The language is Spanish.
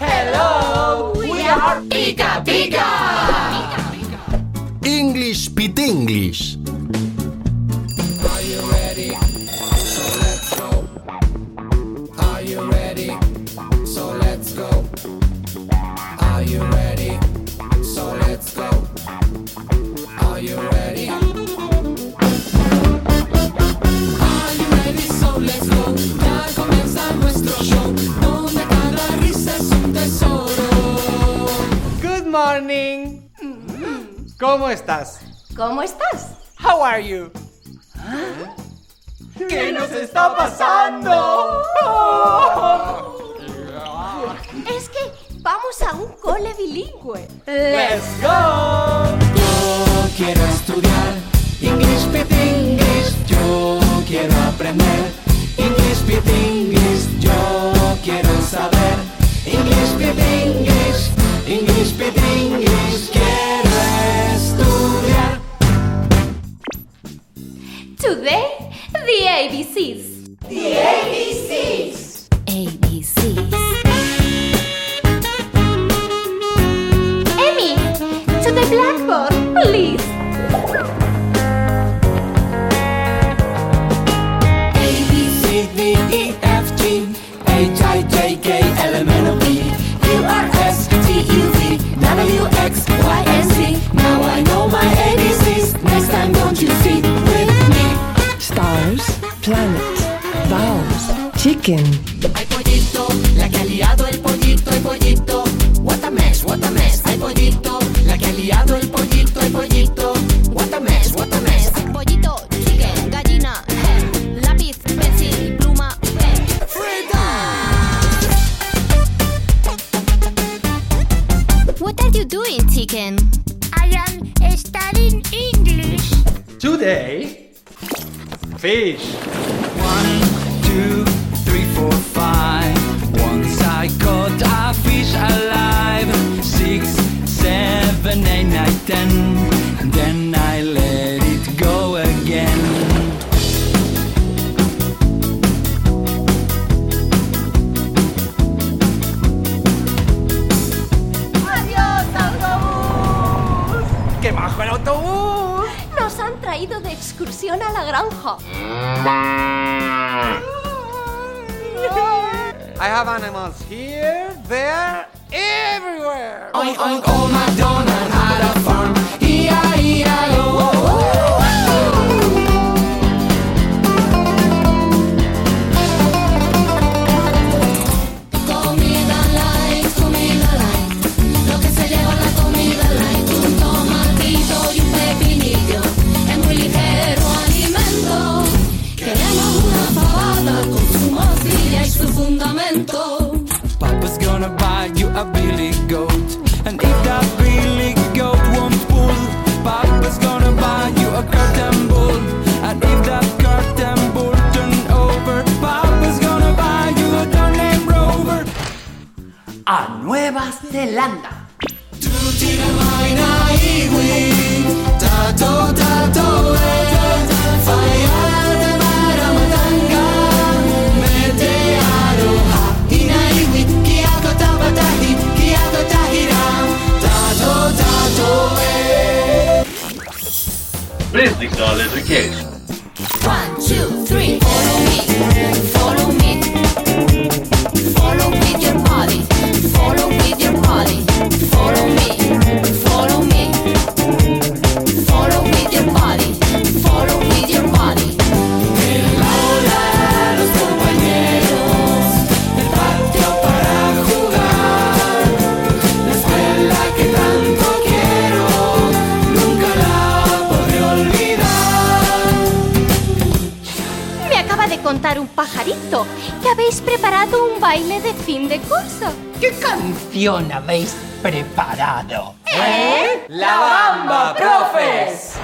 Hello, we are Pika Pika. English Pit English. Are you ready? So let's go. Are you ready? So let's go. Are you ready? Morning. ¿Cómo estás? ¿Cómo estás? How are you? ¿Qué nos está pasando? Es que vamos a un cole bilingüe. Let's go. Yo quiero Today, the ABCs. The ABCs. ABCs. Emmy, to the blackboard, please. Chicken, Hay pollito, la que ha liado el pollito, hay pollito. What a mess, what a mess. Hay pollito, la que ha liado el pollito, hay pollito. What a mess, what a mess. Pollito, chicken, gallina, hen, lápiz, pencil, pluma, pen. What are you doing, chicken? I am studying English. Today, fish. One, two, three, four, five. Once I caught a fish alive. Six, seven, eight, nine, ten. And then I let it go again. ¡Adiós, autobús! ¡Qué bajo el autobús! Nos han traído de excursión a la granja. I have animals here, there, everywhere. Oink oink oh McDonald had a farm. E-I-E-I-O. Fundamento. Papa's gonna buy you a billy goat. And if that billy goat won't pull, Papa's gonna buy you a curtain bull. And if that curtain bull turn over, Papa's gonna buy you a turning rover. A Nueva Zelanda. Tutti la vaina iwi. Please. One, two, three, follow me. Un pajarito que habéis preparado un baile de fin de curso. ¿Qué canción habéis preparado? ¿Eh? La Bamba, profes.